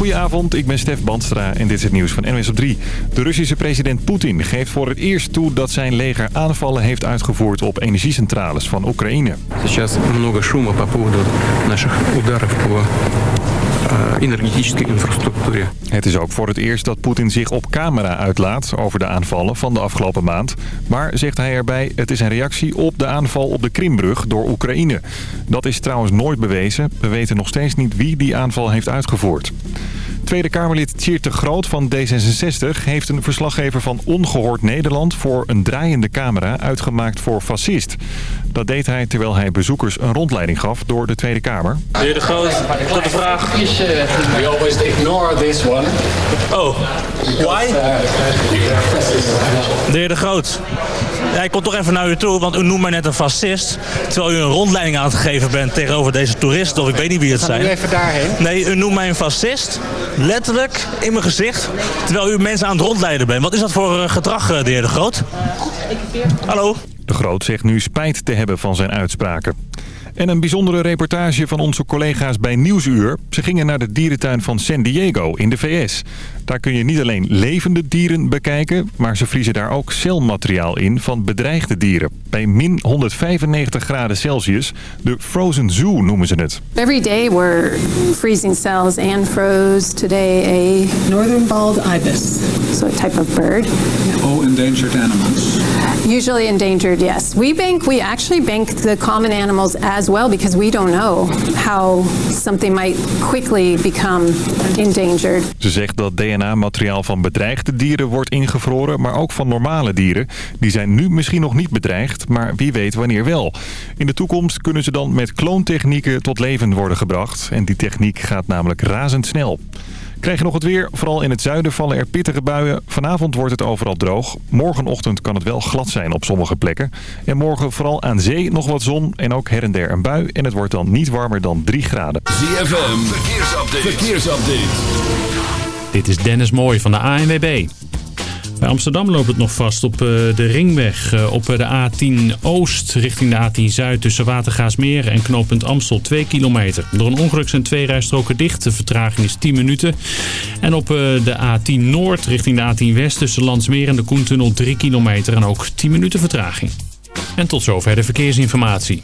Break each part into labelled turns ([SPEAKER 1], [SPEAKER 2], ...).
[SPEAKER 1] Goedenavond, ik ben Stef Bandstra en dit is het nieuws van NWS op 3. De Russische president Poetin geeft voor het eerst toe dat zijn leger aanvallen heeft uitgevoerd op energiecentrales van Oekraïne.
[SPEAKER 2] Сейчас много шума по поводу наших ударов по energetische infrastructuur.
[SPEAKER 1] Het is ook voor het eerst dat Poetin zich op camera uitlaat over de aanvallen van de afgelopen maand. Maar, zegt hij erbij, het is een reactie op de aanval op de Krimbrug door Oekraïne. Dat is trouwens nooit bewezen. We weten nog steeds niet wie die aanval heeft uitgevoerd. Tweede Kamerlid Tjeerd de Groot van D66 heeft een verslaggever van Ongehoord Nederland voor een draaiende camera uitgemaakt voor fascist. Dat deed hij terwijl hij bezoekers een rondleiding gaf door de Tweede Kamer.
[SPEAKER 3] De heer De Groot, tot de vraag.
[SPEAKER 4] We always ignore this one.
[SPEAKER 3] Oh, why? De heer De Groot, ja, ik kom toch even naar u toe, want u noemt mij net een fascist. Terwijl u een rondleiding aan het geven bent tegenover deze toeristen, of ik weet niet wie het zijn.
[SPEAKER 5] u even daarheen?
[SPEAKER 3] Nee, u noemt mij een fascist, letterlijk in mijn gezicht, terwijl u mensen aan het rondleiden bent. Wat is dat voor eh, gedrag, eh, de heer De Groot? Hallo?
[SPEAKER 1] De Groot zegt nu spijt te hebben van zijn uitspraken. En een bijzondere reportage van onze collega's bij Nieuwsuur. Ze gingen naar de dierentuin van San Diego in de VS. Daar kun je niet alleen levende dieren bekijken... maar ze vriezen daar ook celmateriaal in van bedreigde dieren. Bij min 195 graden Celsius. De frozen zoo noemen ze het.
[SPEAKER 6] Every day we're freezing cells and froze today a
[SPEAKER 7] northern bald ibis.
[SPEAKER 6] So a type of bird.
[SPEAKER 7] All endangered animals.
[SPEAKER 6] Usually endangered, yes. We bank, we actually bank the common animals as well because we don't know how something might quickly become endangered.
[SPEAKER 1] Ze zegt dat DNA-materiaal van bedreigde dieren wordt ingevroren, maar ook van normale dieren. Die zijn nu misschien nog niet bedreigd, maar wie weet wanneer wel. In de toekomst kunnen ze dan met kloontechnieken tot leven worden gebracht. En die techniek gaat namelijk razendsnel. Krijg je nog het weer. Vooral in het zuiden vallen er pittige buien. Vanavond wordt het overal droog. Morgenochtend kan het wel glad zijn op sommige plekken. En morgen vooral aan zee nog wat zon en ook her en der een bui. En het wordt dan niet warmer dan 3 graden.
[SPEAKER 8] ZFM, verkeersupdate. verkeersupdate.
[SPEAKER 9] Dit is Dennis Mooij van de ANWB. Bij Amsterdam loopt het nog vast op de ringweg. Op de A10 Oost richting de A10 Zuid tussen Watergaasmeer en knooppunt Amstel 2 kilometer. Door een ongeluk zijn twee rijstroken dicht. De vertraging is 10 minuten. En op de A10 Noord richting de A10 West tussen Landsmeer en de Koentunnel 3 kilometer en ook 10 minuten vertraging. En tot zover de verkeersinformatie.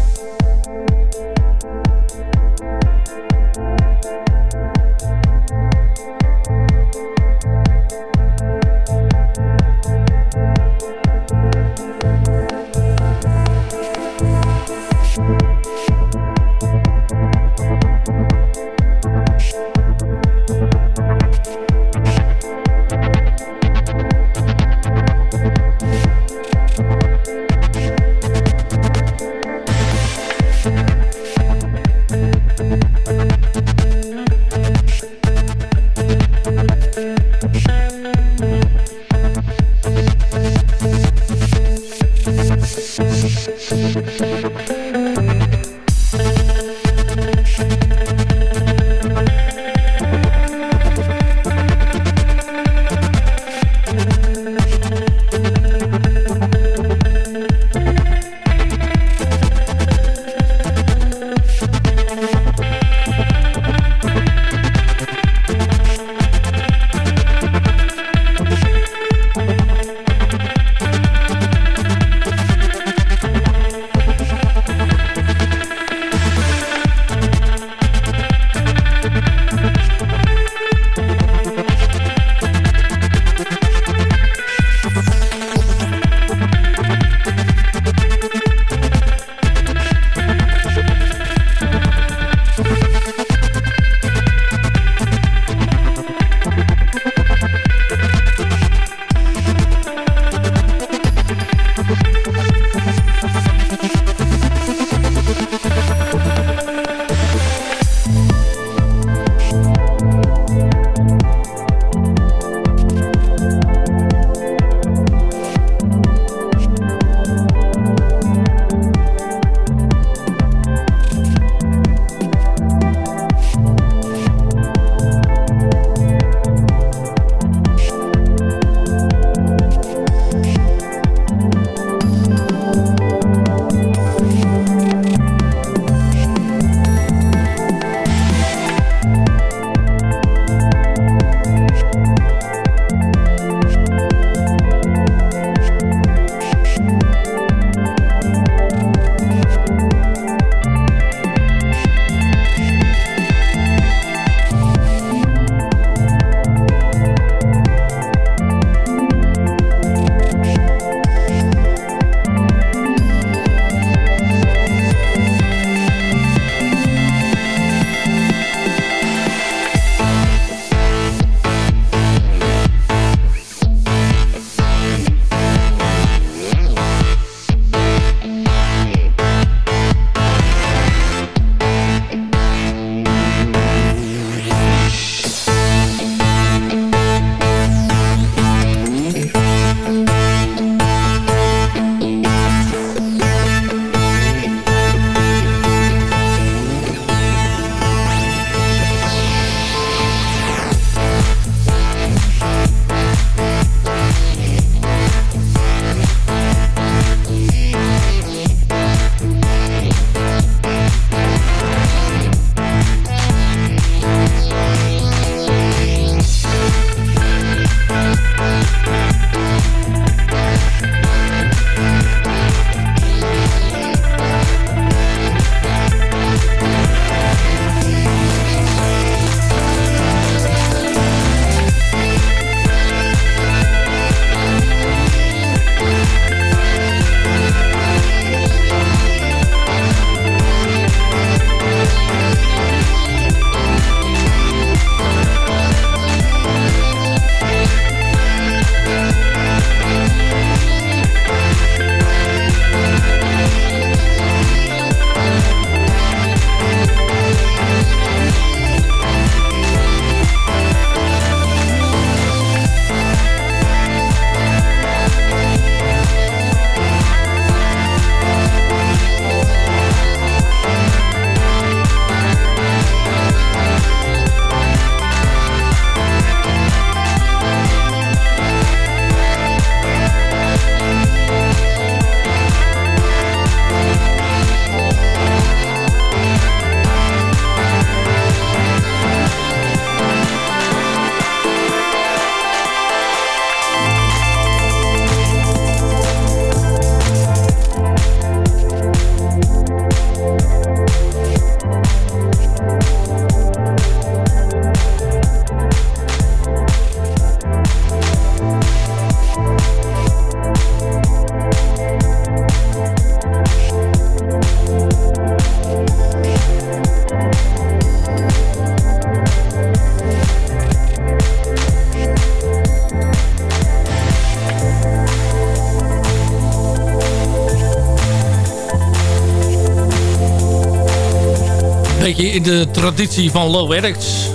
[SPEAKER 5] In de traditie van Low Addicts.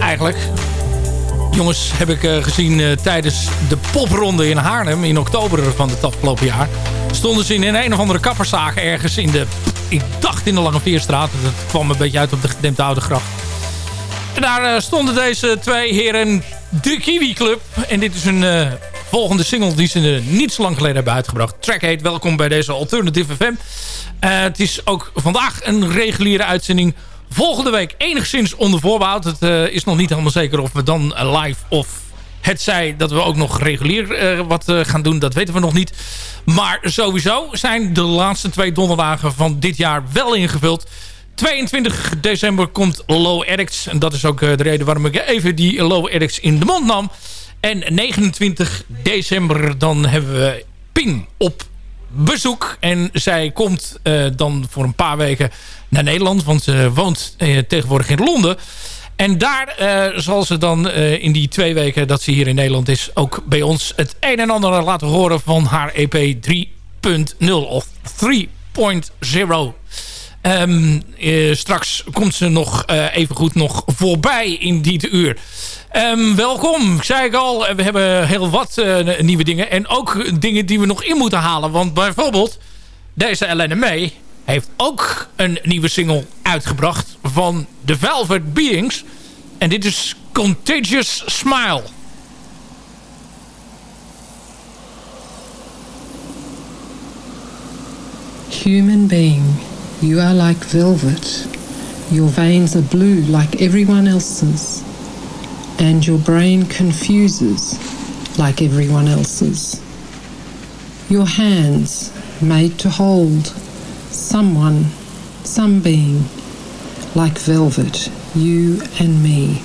[SPEAKER 5] Eigenlijk. Jongens heb ik uh, gezien uh, tijdens de popronde in Haarlem in oktober van het afgelopen jaar. Stonden ze in een een of andere kapperszaak ergens in de, ik dacht in de Lange Veerstraat. Dat kwam een beetje uit op de gedempte Oude Gracht. En daar uh, stonden deze twee heren de Kiwi Club. En dit is een volgende single die ze niet zo lang geleden hebben uitgebracht. Track heet Welkom bij deze Alternative FM. Het is ook vandaag een reguliere uitzending Volgende week enigszins onder voorbehoud. Het uh, is nog niet helemaal zeker of we dan live of het zij dat we ook nog regulier uh, wat gaan doen. Dat weten we nog niet. Maar sowieso zijn de laatste twee donderdagen van dit jaar wel ingevuld. 22 december komt Low Addicts. En dat is ook de reden waarom ik even die Low Addicts in de mond nam. En 29 december dan hebben we Pin op bezoek. En zij komt uh, dan voor een paar weken naar Nederland. Want ze woont uh, tegenwoordig in Londen. En daar uh, zal ze dan in die twee weken dat ze hier in Nederland is... ook bij ons het een en ander laten horen van haar EP 3.0 of 3.0. Um, straks komt ze nog even goed nog voorbij in die uur. Um, welkom, zei ik al. We hebben heel wat uh, nieuwe dingen. En ook dingen die we nog in moeten halen. Want bijvoorbeeld, deze Elena May heeft ook een nieuwe single uitgebracht van The Velvet Beings. En dit is Contagious Smile.
[SPEAKER 10] Human being, you are like velvet. Your veins are blue like everyone else's. And your brain confuses like everyone else's. Your hands made to hold someone, some being, like velvet, you and me.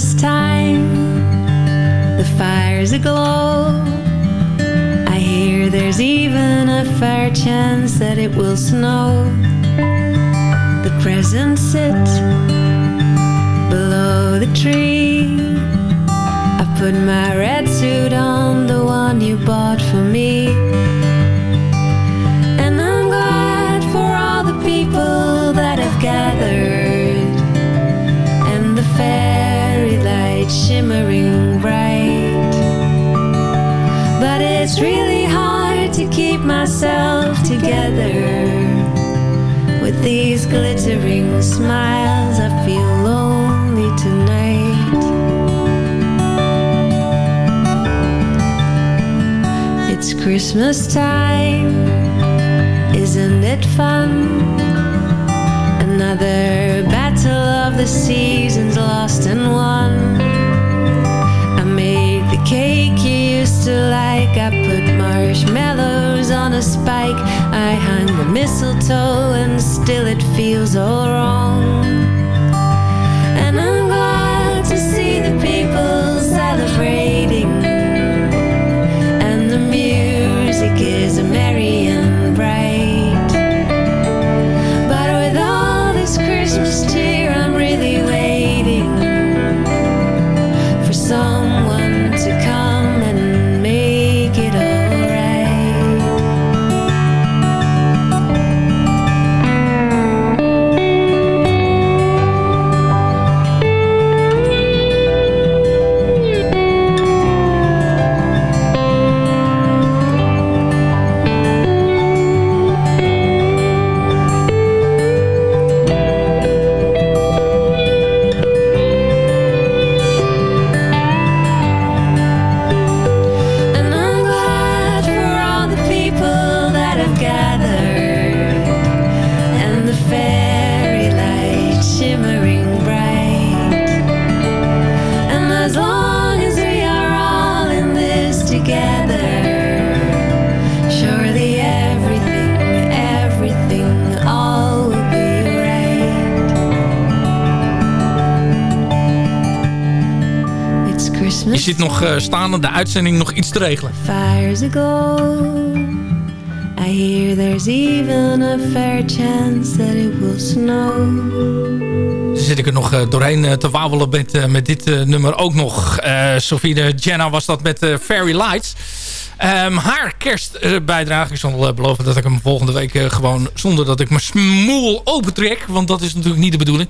[SPEAKER 11] first time. The fire's aglow. I hear there's even a fair chance that it will snow. The presents sit below the tree. I put my glittering smiles. I feel lonely tonight. It's Christmas time, isn't it fun? Another battle of the seasons lost and won. I made the cake you used to like, I put marshmallows on a spike. I behind the mistletoe and still it feels all wrong. And I'm glad to see the people celebrating. And the music is a
[SPEAKER 12] merry nog uh, staan de uitzending nog iets te regelen.
[SPEAKER 11] Fires ago. I hear there's even a fair chance that it will snow.
[SPEAKER 12] Zit ik er nog doorheen te wabelen met, met dit nummer ook nog. Sophie de Jenna was dat met Fairy Lights. Um, haar kerstbijdrage. Ik zal beloven dat ik hem volgende week gewoon... zonder dat ik mijn smoel opentrek. Want dat is natuurlijk niet de bedoeling.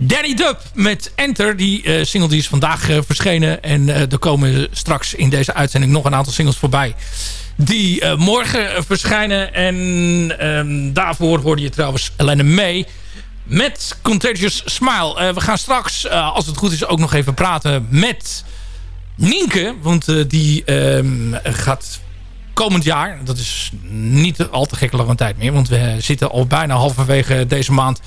[SPEAKER 12] Danny Dub met Enter. Die uh, single die is vandaag uh, verschenen. En uh, er komen straks in deze uitzending nog een aantal singles voorbij. Die morgen verschijnen. En um, daarvoor hoorde je trouwens Elena May met Contagious Smile. we gaan straks, als het goed is, ook nog even praten met Nienke. Want die um, gaat komend jaar, dat is niet al te gekke lange tijd meer. Want we zitten al bijna halverwege deze maand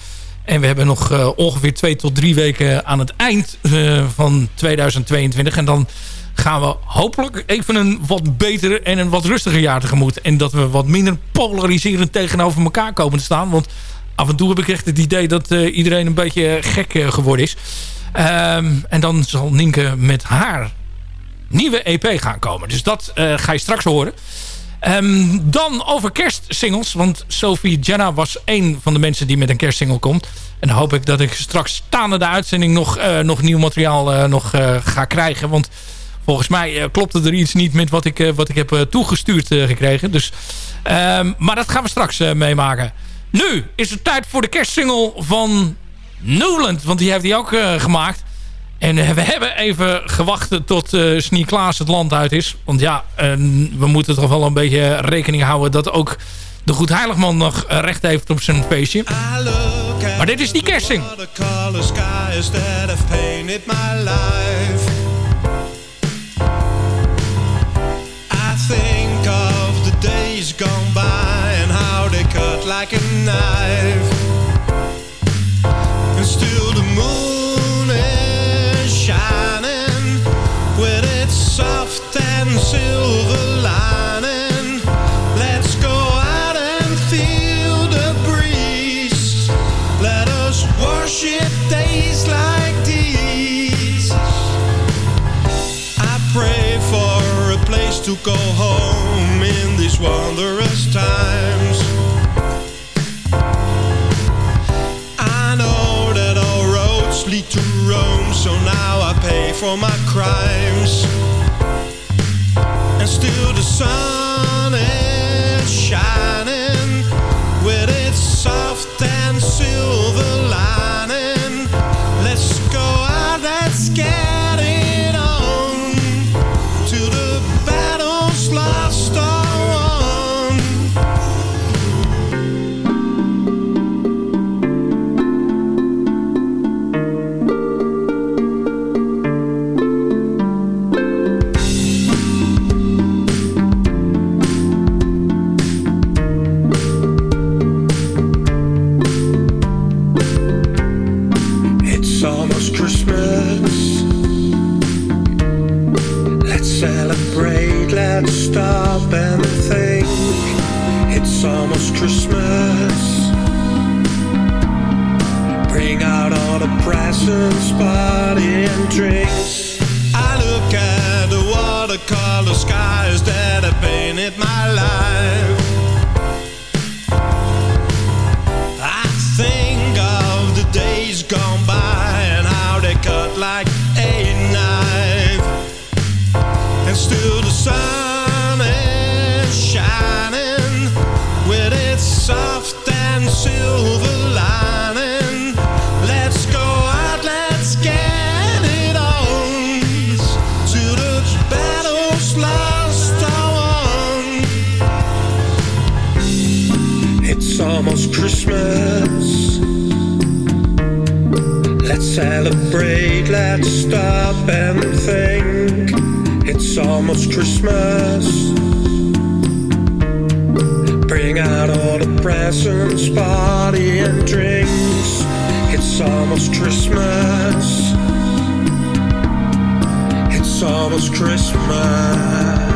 [SPEAKER 12] en we hebben nog uh, ongeveer twee tot drie weken aan het eind uh, van 2022. En dan gaan we hopelijk even een wat beter en een wat rustiger jaar tegemoet. En dat we wat minder polariserend tegenover elkaar komen te staan. Want af en toe heb ik echt het idee dat uh, iedereen een beetje gek geworden is. Um, en dan zal Nienke met haar nieuwe EP gaan komen. Dus dat ga je straks horen. Um, dan over kerstsingles. Want Sophie Jenna was een van de mensen die met een kerstsingle komt. En dan hoop ik dat ik straks staande de uitzending nog, uh, nog nieuw materiaal uh, nog, uh, ga krijgen. Want volgens mij klopte er iets niet met wat ik, wat ik heb toegestuurd gekregen. Dus, um, maar dat gaan we straks meemaken. Nu is het tijd voor de kerstsingle van Newland. Want die heeft hij ook gemaakt. En eh, we hebben even gewacht tot uh, Snie Klaas het land uit is. Want ja, we moeten toch wel een beetje rekening houden... dat ook de Goed Heiligman nog recht heeft op zijn feestje. Maar dit is die kersting. gone by and how they cut like a knife to go home in these wondrous times. I know that all roads lead to Rome, so now I pay for my crimes and still the sun is shining with its It's almost Christmas. It's almost Christmas.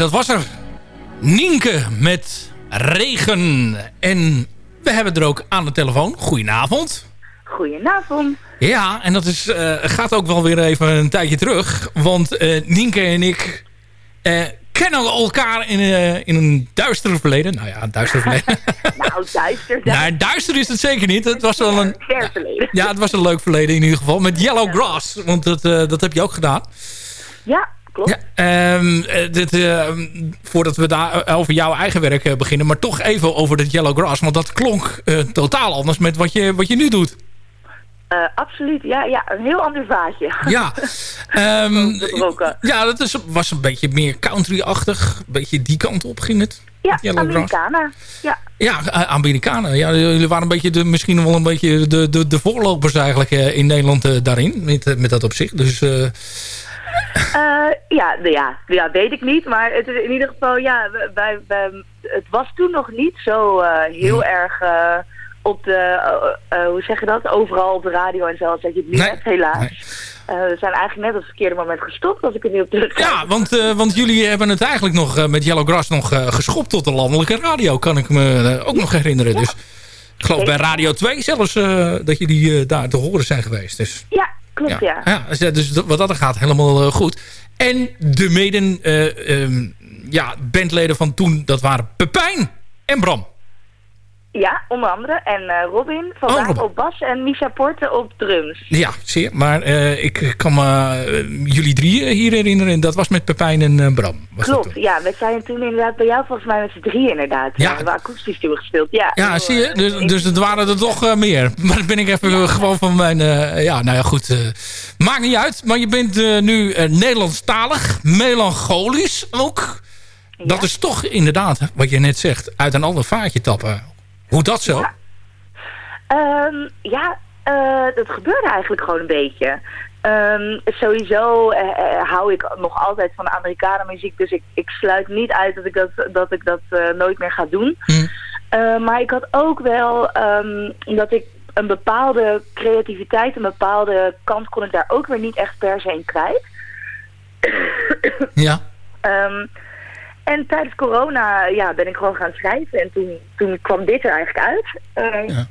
[SPEAKER 13] Dat
[SPEAKER 5] was er. Nienke met regen. En we hebben er ook aan de telefoon. Goedenavond.
[SPEAKER 14] Goedenavond.
[SPEAKER 5] Ja, en dat is, eh, gaat ook wel weer even een tijdje terug. Want eh, Nienke en ik eh, kennen elkaar in, in een duister verleden. Nou ja, een duister verleden.
[SPEAKER 14] Nou, duister.
[SPEAKER 5] nou, duister is het zeker niet. Het was wel een...
[SPEAKER 14] Ver verleden.
[SPEAKER 5] Ja, het was een leuk verleden in ieder geval. Met Yellow Grass. Want dat, dat heb je ook gedaan.
[SPEAKER 14] Ja, klopt.
[SPEAKER 5] Ja, ehm, eh, dit, eh, voordat we daar over jouw eigen werk eh, beginnen. Maar toch even over dat Yellow Grass. Want dat klonk eh, totaal anders met wat je, wat je nu doet.
[SPEAKER 14] Eh, absoluut, ja, ja, een heel ander vaatje.
[SPEAKER 5] Ja, ehm,
[SPEAKER 14] Betrokken.
[SPEAKER 5] ja dat is, was een beetje meer country-achtig. Een beetje die kant op ging het.
[SPEAKER 14] Ja. Amerikanen. Ja.
[SPEAKER 5] Ja, eh, Amerikanen. Ja, jullie waren een beetje de, misschien wel een beetje de, de, de voorlopers eigenlijk eh, in Nederland eh, daarin. Met, eh, met dat op zich. Dus eh,
[SPEAKER 14] ja, nou ja, ja, weet ik niet. Maar het is in ieder geval, ja, wij, wij, het was toen nog niet zo eh, heel erg eh, op de, hoe zeg je dat, overal op de radio en zo, als dat je het nu hebt, helaas. We zijn eigenlijk net op het verkeerde moment gestopt, als ik er nu op terug
[SPEAKER 5] ja, want, want jullie hebben het eigenlijk nog met Yellow Grass nog geschopt tot de landelijke radio. Kan ik me ook nog herinneren. Dus ik geloof bij Radio 2 zelfs dat jullie daar te horen zijn geweest. Dus
[SPEAKER 14] Ja, klopt, ja.
[SPEAKER 5] ja, dus, eh, dus wat dat er gaat, helemaal eh, goed. En de meden eh, ehm, ja, bandleden van toen, dat waren Pepijn en Bram.
[SPEAKER 14] Ja, onder andere. En eh, Robin van
[SPEAKER 5] Oh, Robin.
[SPEAKER 14] op bas en Misha Porte op drums.
[SPEAKER 5] Ja, zeer. Maar eh, ik kan me eh, jullie drie hier herinneren. Dat was met Pepijn en Bram. Was
[SPEAKER 14] Klopt, ja. We zijn toen inderdaad bij jou volgens mij met z'n drie inderdaad.
[SPEAKER 5] Ja.
[SPEAKER 14] We hebben akoestisch toen gespeeld, ja.
[SPEAKER 5] Ja, zie je? Dus, dus het waren er toch meer. Maar dan ben ik even gewoon van mijn... ja, nou ja, goed. maakt niet uit. Maar je bent nu Nederlandstalig. Melancholisch ook. Dat is toch inderdaad, wat je net zegt, uit een ander vaatje tappen. Hoe dat zo?
[SPEAKER 14] Ehm, ja, eh, dat gebeurde eigenlijk gewoon een beetje. Ehm, sowieso eh, eh, hou ik nog altijd van Amerikanen muziek, dus ik, ik sluit niet uit dat ik dat, dat, ik dat nooit meer ga doen. Eh, maar ik had ook wel ehm, dat ik een bepaalde creativiteit, een bepaalde kant kon ik daar ook weer niet echt per se in kwijt.
[SPEAKER 5] Ja.
[SPEAKER 14] Ehm, en tijdens corona ja, ben ik gewoon gaan schrijven. En toen, toen kwam dit er eigenlijk uit. Ehm,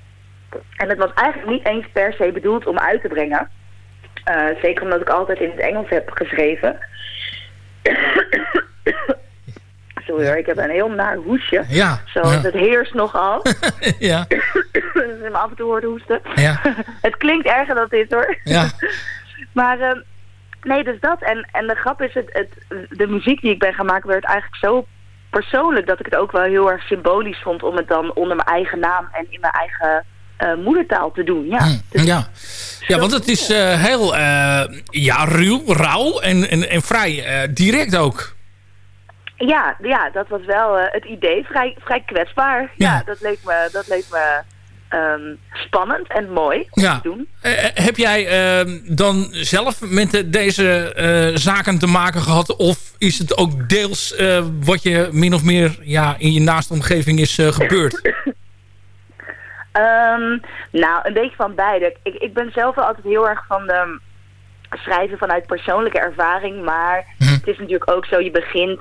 [SPEAKER 14] En het was eigenlijk niet eens per se bedoeld om uit te brengen. Eh, zeker omdat ik altijd in het Engels heb geschreven. sorry hoor, ik heb een heel naar hoesje.
[SPEAKER 5] Ja.
[SPEAKER 14] Zo,
[SPEAKER 5] ja.
[SPEAKER 14] het heerst nogal.
[SPEAKER 5] ja.
[SPEAKER 14] dus hem af en toe hoort hoesten.
[SPEAKER 5] Ja.
[SPEAKER 14] het klinkt erger dan is hoor.
[SPEAKER 5] Ja.
[SPEAKER 14] maar ehm, nee, dus dat. En, en de grap is, het, het, de muziek die ik ben gaan maken werd eigenlijk zo persoonlijk dat ik het ook wel heel erg symbolisch vond om het dan onder mijn eigen naam en in mijn eigen eh, moedertaal te doen. Ja. Dus
[SPEAKER 5] Ja. ja, want het is eh, heel eh, ja, ruw, rauw en, en, en vrij direct ook.
[SPEAKER 14] Ja, ja, dat was wel het idee. Vrij, vrij kwetsbaar. Ja, dat leek me, dat leek me ehm, spannend en mooi om
[SPEAKER 5] Ja.
[SPEAKER 14] te doen.
[SPEAKER 5] Eh, eh, heb jij eh, dan zelf met de- deze eh, zaken te maken gehad? Of is het ook deels wat je min of meer ja, in je naaste omgeving is gebeurd?
[SPEAKER 14] Ehm, nou, een beetje van beide. Ik, ik ben zelf wel altijd heel erg van de schrijven vanuit persoonlijke ervaring. Maar het is natuurlijk ook zo, je begint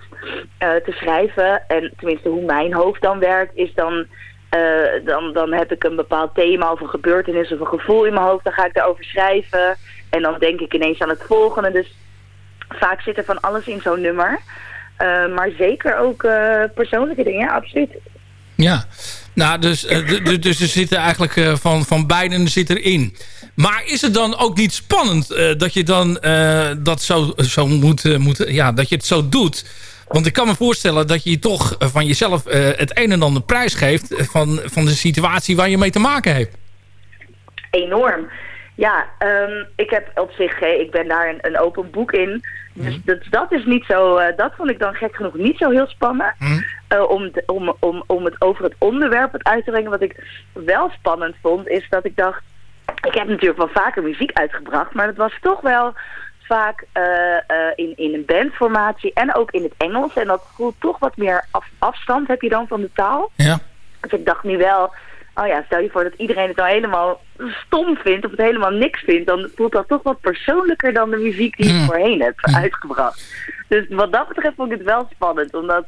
[SPEAKER 14] te schrijven. En tenminste, hoe mijn hoofd dan werkt, is dan... eh, dan, dan heb ik een bepaald thema of een gebeurtenis of een gevoel in mijn hoofd. Dan ga ik daarover schrijven. En dan denk ik ineens aan het volgende. Dus vaak zit er van alles in zo'n nummer. Eh, maar zeker ook eh, persoonlijke dingen, absoluut.
[SPEAKER 5] Ja, nou, dus, dus er zitten eigenlijk van, van beiden zit erin. Maar is het dan ook niet spannend dat je dan dat zo, zo moet, moet, ja, dat je het zo doet? Want ik kan me voorstellen dat je toch eh, van jezelf eh, het een en ander prijs geeft eh, van, van de situatie waar je mee te maken hebt.
[SPEAKER 14] Enorm. Ja, ehm, ik heb op zich, eh, ik ben daar een, een open boek in. Dus dat, dat is niet zo, dat vond ik dan gek genoeg niet zo heel spannend. eh, om, de- om, om, om het over het onderwerp het uit te brengen. Wat ik wel spannend vond, is dat ik dacht... Ik heb natuurlijk wel vaker muziek uitgebracht, maar het was toch wel vaak eh, eh, in, in een bandformatie en ook in het Engels. En dat voelt toch wat meer af- afstand heb je dan van de taal.
[SPEAKER 5] Ja.
[SPEAKER 14] Dus ik dacht nu wel, oh ja, stel je voor dat iedereen het nou helemaal stom vindt of het helemaal niks vindt, dan voelt dat toch wat persoonlijker dan de muziek die ik voorheen heb uitgebracht. Dus wat dat betreft vond ik het wel spannend, omdat,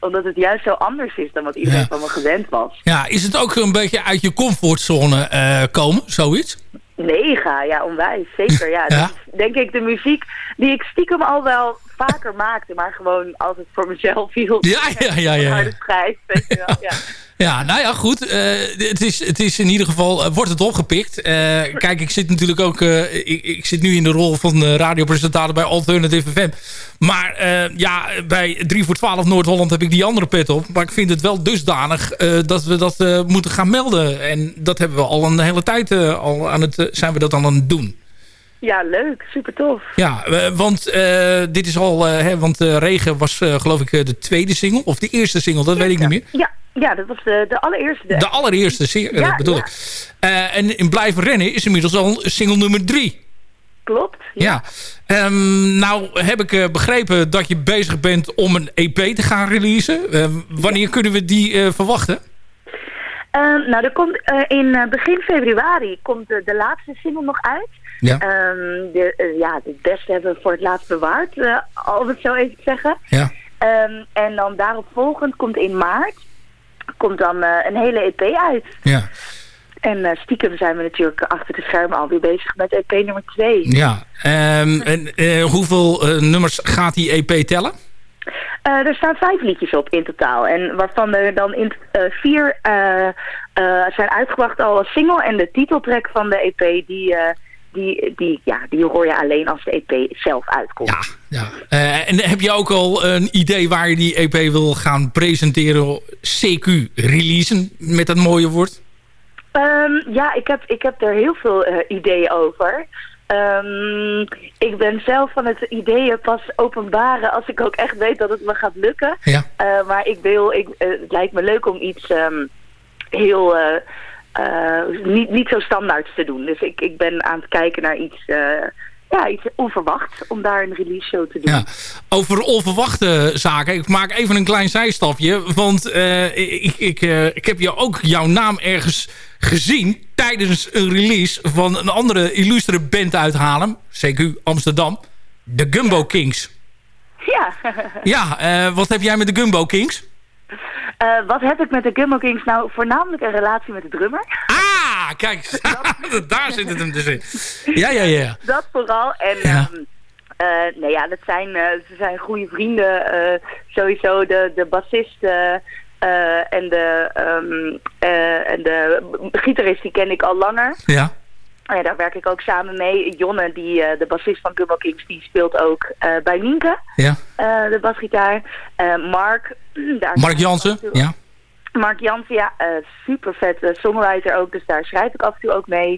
[SPEAKER 14] omdat het juist zo anders is dan wat iedereen
[SPEAKER 5] Ja.
[SPEAKER 14] van me gewend was.
[SPEAKER 5] Ja, is het ook een beetje uit je comfortzone eh, komen, zoiets?
[SPEAKER 14] Mega, ja, onwijs. Zeker, ja.
[SPEAKER 5] Ja.
[SPEAKER 14] Dat is denk ik de muziek die ik stiekem al wel vaker maakte, maar gewoon altijd voor mezelf hield.
[SPEAKER 5] Ja, ja, ja, ja.
[SPEAKER 14] Harde schrijf, weet je wel. Ja.
[SPEAKER 5] Ja, nou ja, goed. Eh, het, is, het is in ieder geval, eh, wordt het opgepikt. Eh, kijk, ik zit natuurlijk ook, ik, ik zit nu in de rol van radiopresentator bij Alternative FM. Maar ja, bij 3 voor 12 Noord-Holland heb ik die andere pet op. Maar ik vind het wel dusdanig dat we dat moeten gaan melden. En dat hebben we al een hele tijd al aan het, zijn we dat aan het doen.
[SPEAKER 14] ja, leuk. Super tof.
[SPEAKER 5] Ja, want dit is al, hè, want Regen was geloof ik de tweede single. Of de eerste single, dat weet ik niet meer.
[SPEAKER 14] Ja, ja dat was de, de allereerste.
[SPEAKER 5] De allereerste, eh,
[SPEAKER 14] Ja,
[SPEAKER 5] bedoel
[SPEAKER 14] ja.
[SPEAKER 5] ik. Eh, en in Blijven Rennen is inmiddels al single nummer drie.
[SPEAKER 14] Klopt.
[SPEAKER 5] Ja. Ehm, nou heb ik eh, begrepen dat je bezig bent om een EP te gaan releasen. Eh, wanneer kunnen we die eh, verwachten?
[SPEAKER 14] Ehm, nou, er komt in begin februari komt de, de laatste single nog uit.
[SPEAKER 5] Ja.
[SPEAKER 14] Ehm, de, ja, het beste hebben we voor het laatst bewaard, eh, al het zo even zeggen.
[SPEAKER 5] Ja.
[SPEAKER 14] Ehm, en dan daarop volgend komt in maart komt dan eh, een hele EP uit.
[SPEAKER 5] Ja.
[SPEAKER 14] En eh, stiekem zijn we natuurlijk achter de schermen alweer bezig met EP nummer 2.
[SPEAKER 5] Ja. Ehm, en eh, hoeveel nummers gaat die EP tellen?
[SPEAKER 14] Er staan vijf liedjes op in totaal. En waarvan er dan in, vier zijn uitgebracht al als single. En de titeltrack van de EP, die, die, die, ja, die hoor je alleen als de EP zelf uitkomt.
[SPEAKER 5] Ja. Eh, en heb je ook al een idee waar je die EP wil gaan presenteren? CQ releasen met dat mooie woord?
[SPEAKER 14] Ehm, ja, ik heb, ik heb er heel veel eh, ideeën over. Ehm, ik ben zelf van het ideeën pas openbaren als ik ook echt weet dat het me gaat lukken.
[SPEAKER 5] Ja.
[SPEAKER 14] Eh, maar ik wil, ik, het lijkt me leuk om iets ehm, heel, eh, niet, niet zo standaard te doen. Dus ik, ik ben aan het kijken naar iets, eh, ja, iets onverwachts om daar een release show te doen.
[SPEAKER 5] Ja. Over onverwachte zaken. Ik maak even een klein zijstapje. Want eh, ik, ik, ik heb jou ook jouw naam ergens gezien... tijdens een release van een andere illustere band uit Haarlem. CQ Amsterdam. De Gumbo Kings.
[SPEAKER 14] Ja.
[SPEAKER 5] Ja, wat heb jij met de Gumbo Kings?
[SPEAKER 14] Eh, wat heb ik met de Gumbo Kings? Nou, voornamelijk een relatie met de drummer.
[SPEAKER 5] Ah, kijk. Daar zit het hem dus in. Ja, ja, ja.
[SPEAKER 14] Dat vooral. En
[SPEAKER 5] Ja.
[SPEAKER 14] ehm, Eh, nee, ja, dat zijn, eh, ze zijn goede vrienden. Sowieso de, de bassist en, de, eh, en de gitarist, die ken ik al langer.
[SPEAKER 15] Ja.
[SPEAKER 14] Oh ja, daar werk ik ook samen mee. Jonne, die, eh, de bassist van Gumbo Kings, die speelt ook eh, bij Nienke,
[SPEAKER 15] Ja.
[SPEAKER 14] eh, de basgitaar. Mark, daar
[SPEAKER 15] Mark Jansen, ja.
[SPEAKER 14] Mark Jansen, ja, super vet songwriter ook, dus daar schrijf ik af en toe ook mee.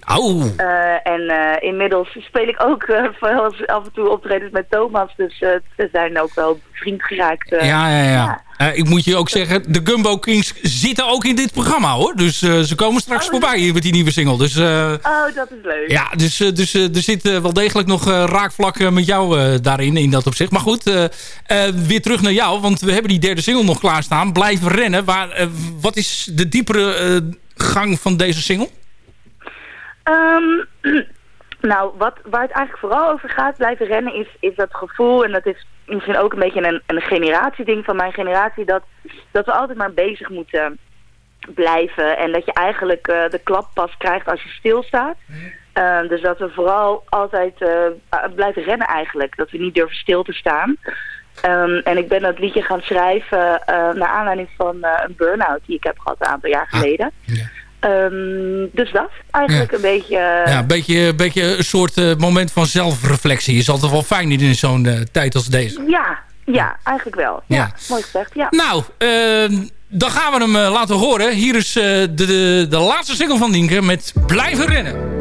[SPEAKER 14] Eh, en inmiddels speel ik ook af en toe optredens met Thomas, dus we zijn ook wel vriend geraakt.
[SPEAKER 15] Ja, ja, ja. Eh, ik moet je ook zeggen, de Gumbo Kings zitten ook in dit programma hoor. Dus eh, ze komen straks voorbij hier met die nieuwe single. Dus eh,
[SPEAKER 14] Oh, dat is leuk.
[SPEAKER 15] ja, dus, dus er zit wel degelijk nog raakvlak met jou daarin, in dat opzicht. Maar goed, weer terug naar jou, want we hebben die derde single nog klaarstaan. Blijven rennen. Waar, wat is de diepere gang van deze single?
[SPEAKER 14] Ehm, nou, wat, waar het eigenlijk vooral over gaat, blijven rennen, is, is dat gevoel. En dat is misschien ook een beetje een, een generatieding van mijn generatie. Dat, dat we altijd maar bezig moeten blijven. En dat je eigenlijk eh, de klap pas krijgt als je stilstaat. Ehm, dus dat we vooral altijd eh, blijven rennen eigenlijk. Dat we niet durven stil te staan. Ehm, en ik ben dat liedje gaan schrijven naar aanleiding van een burn-out die ik heb gehad een aantal jaar geleden. Ehm, dus dat eigenlijk een beetje... eh,
[SPEAKER 15] ja, een beetje, beetje een soort eh, moment van zelfreflectie. Is altijd wel fijn in zo'n eh, tijd als deze.
[SPEAKER 14] Ja, ja, eigenlijk wel. Ja,
[SPEAKER 15] Ja.
[SPEAKER 14] mooi gezegd. Ja.
[SPEAKER 15] Nou, ehm, dan gaan we hem eh, laten horen. Hier is eh, de, de, de laatste single van Nienke met Blijven Rennen.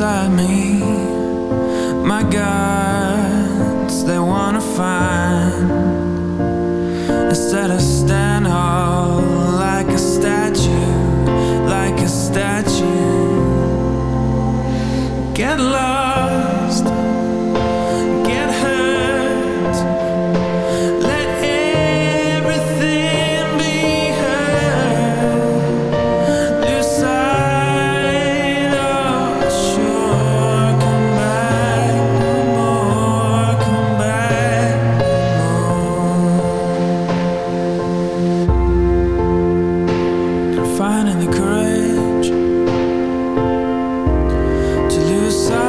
[SPEAKER 16] Inside me, Finding the courage to lose sight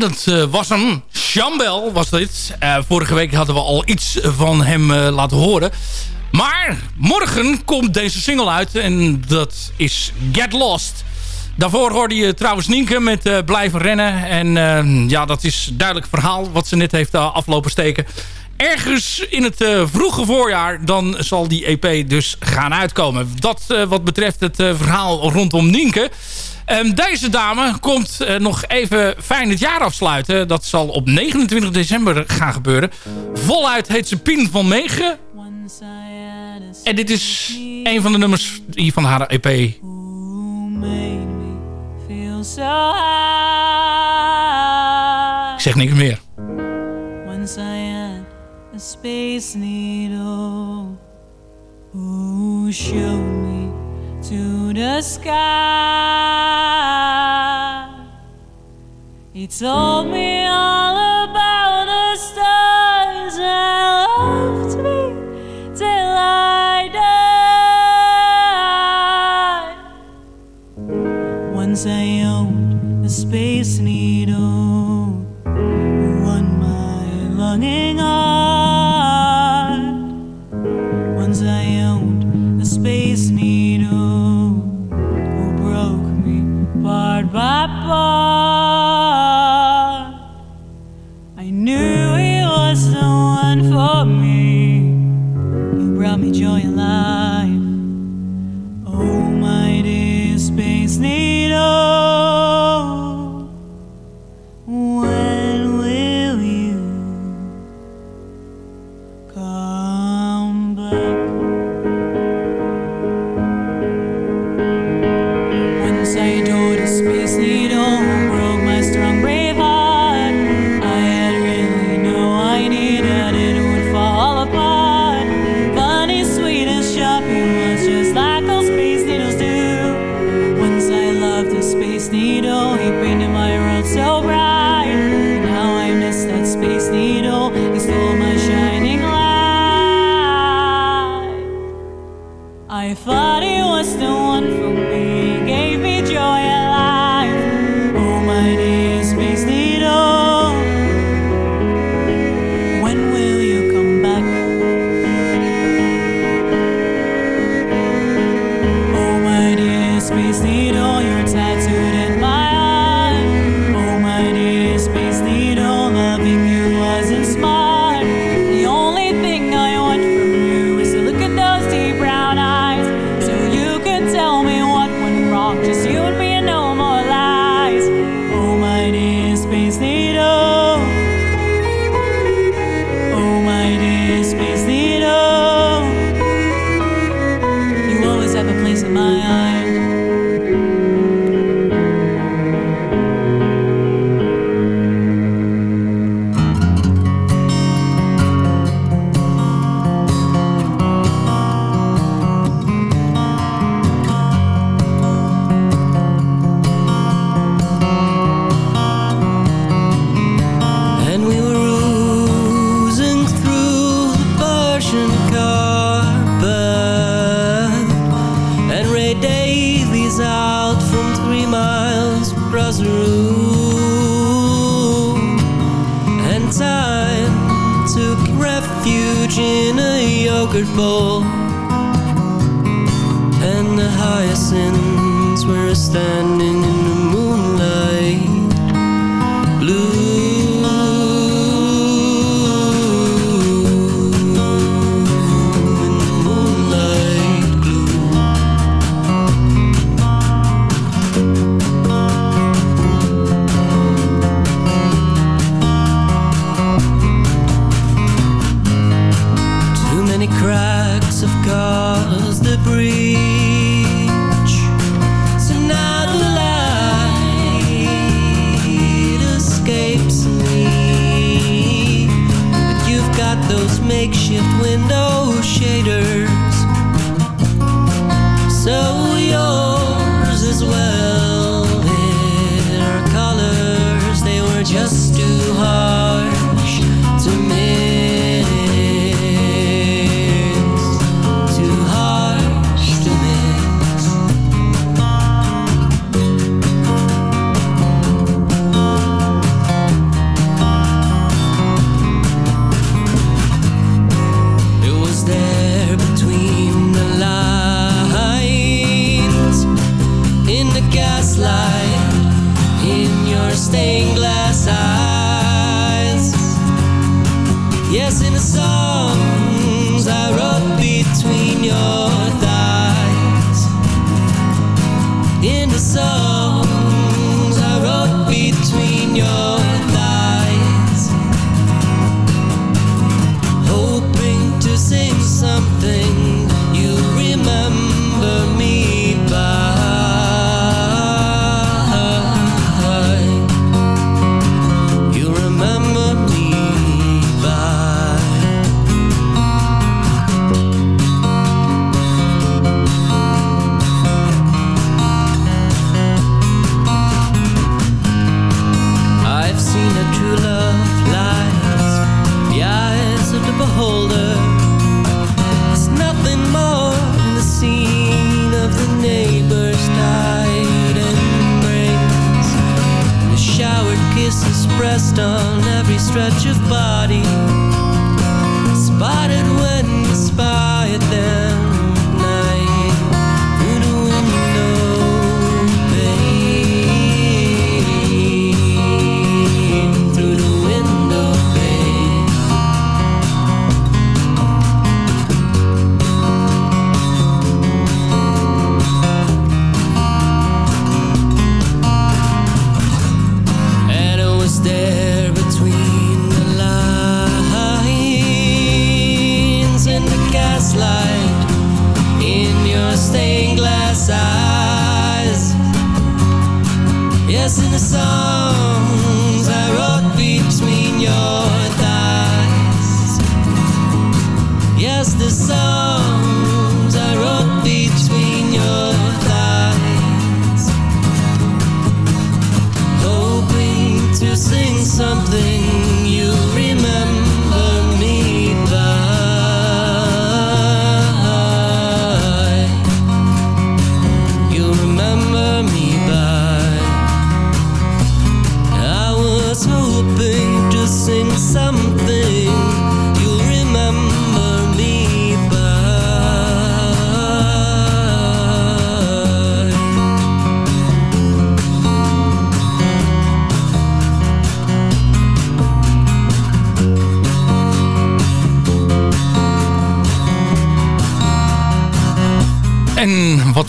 [SPEAKER 5] Dat eh, was hem. Chambel was dit. Eh, vorige week hadden we al iets van hem eh, laten horen. Maar morgen komt deze single uit. En dat is Get Lost. Daarvoor hoorde je trouwens Nienke met Blijven Rennen. En ja, dat is duidelijk verhaal wat ze net heeft aflopen steken. Ergens in het vroege voorjaar dan zal die EP dus gaan uitkomen. Dat wat betreft het verhaal rondom Nienke. Ehm, deze dame komt eh, nog even fijn het jaar afsluiten. Dat zal op 29 december gaan gebeuren. Voluit heet ze Pien van Megen. En dit is een van de nummers die van haar EP. Ik zeg niks meer.
[SPEAKER 13] Once I had a space needle who showed me to the sky. He told me all
[SPEAKER 17] refuge in a yogurt bowl. And the hyacinths were standing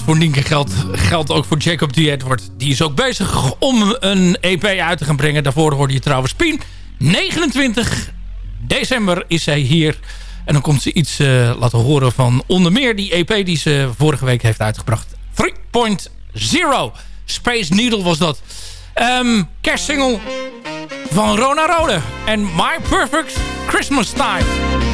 [SPEAKER 5] voor Nienke, geldt, geldt ook voor Jacob D. Edward. Die is ook bezig om een EP uit te gaan brengen. Daarvoor hoorde je trouwens Pien. 29 december is zij hier. En dan komt ze iets eh, laten horen van onder meer die EP die ze vorige week heeft uitgebracht. 3.0 Space Needle was dat. Cash kerstsingle van Rona Rode. En My Perfect Christmas Time.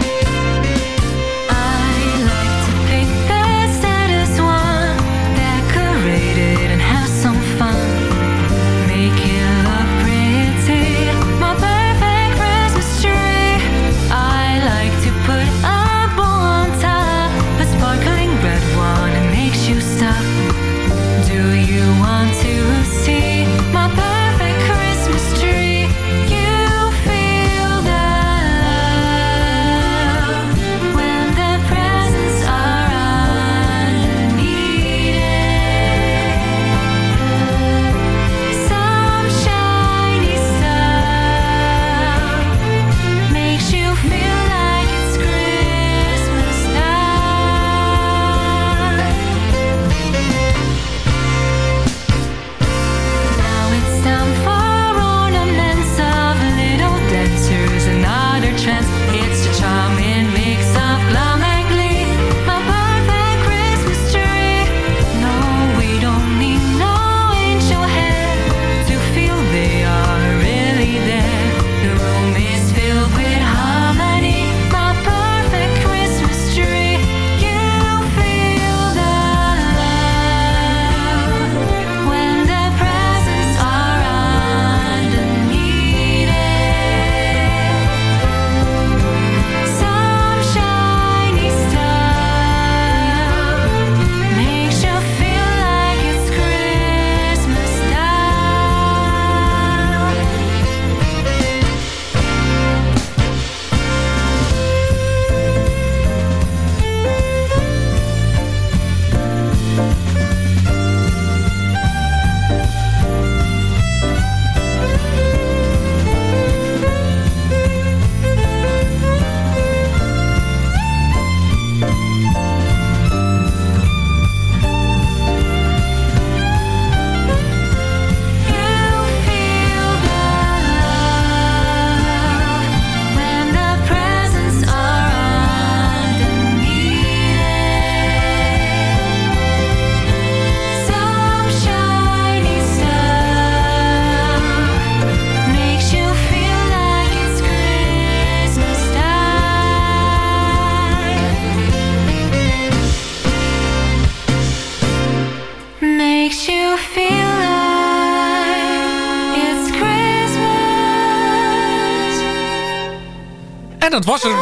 [SPEAKER 5] Dat was er.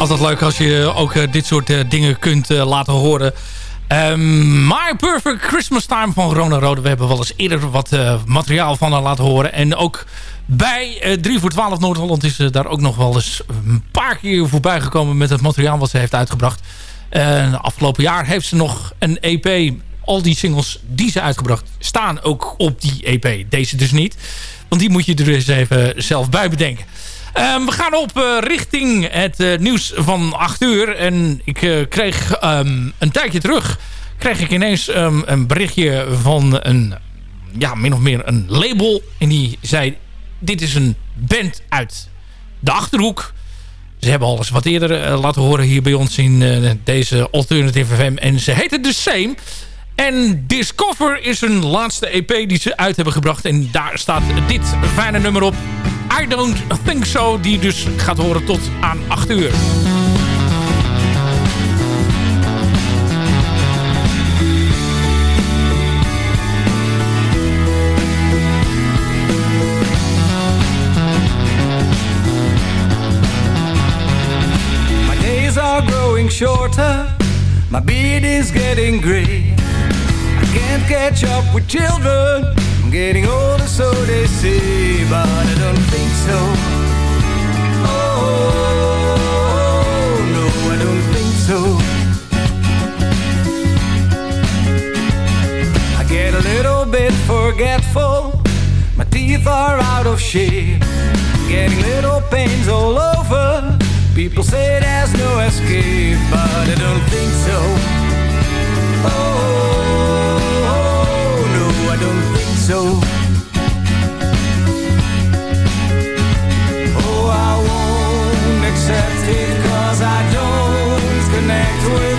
[SPEAKER 5] Altijd leuk als je ook eh, dit soort eh, dingen kunt eh, laten horen. Um, My Perfect Christmas Time van Rona Rode. We hebben wel eens eerder wat uh, materiaal van haar laten horen. En ook bij uh, 3 voor 12 Noord-Holland is uh, daar ook nog wel eens een paar keer voorbij gekomen met het materiaal wat ze heeft uitgebracht. Afgelopen jaar heeft ze nog een EP. Al die singles die ze uitgebracht staan ook op die EP. Deze dus niet. Want die moet je er eens even zelf bij bedenken. Um, we gaan op uh, richting het uh, nieuws van 8 uur. En ik uh, kreeg um, een tijdje terug... kreeg ik ineens um, een berichtje van een... ja, min of meer een label. En die zei... dit is een band uit de Achterhoek. Ze hebben al eens wat eerder laten horen hier bij ons in deze Alternative FM. En ze heette The Same... En Discover is hun laatste EP die ze uit hebben gebracht. En daar staat dit fijne nummer op. I Don't Think So. Die dus gaat horen tot aan 8 uur.
[SPEAKER 18] My days are growing shorter. My beard is getting gray. Can't catch up with children. I'm getting older, so they say, but I don't think so. Oh, no, I don't think so. I get a little bit forgetful. My teeth are out of shape. Getting little pains all over. People say there's no escape, but I don't think so. Oh, so. Oh, I won't accept it cause I don't connect with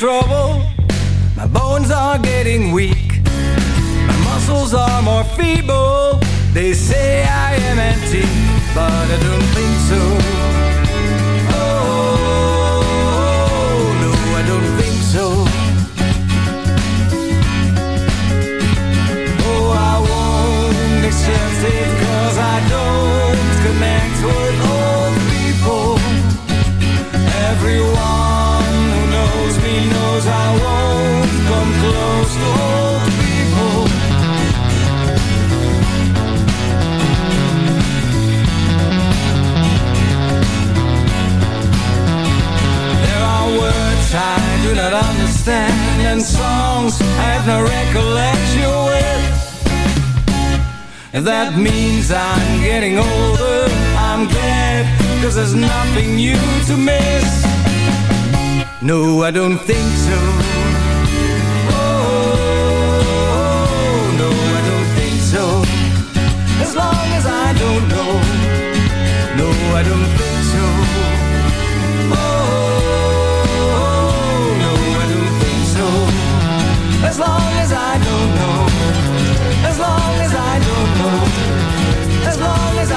[SPEAKER 18] trouble. My bones are getting weak. My muscles are more feeble. They say I am antique, but I don't think so. That means I'm getting older, I'm glad, cause there's nothing new to miss. No, I don't think so. Oh, no, I don't think so. As long as I don't know. No, I don't think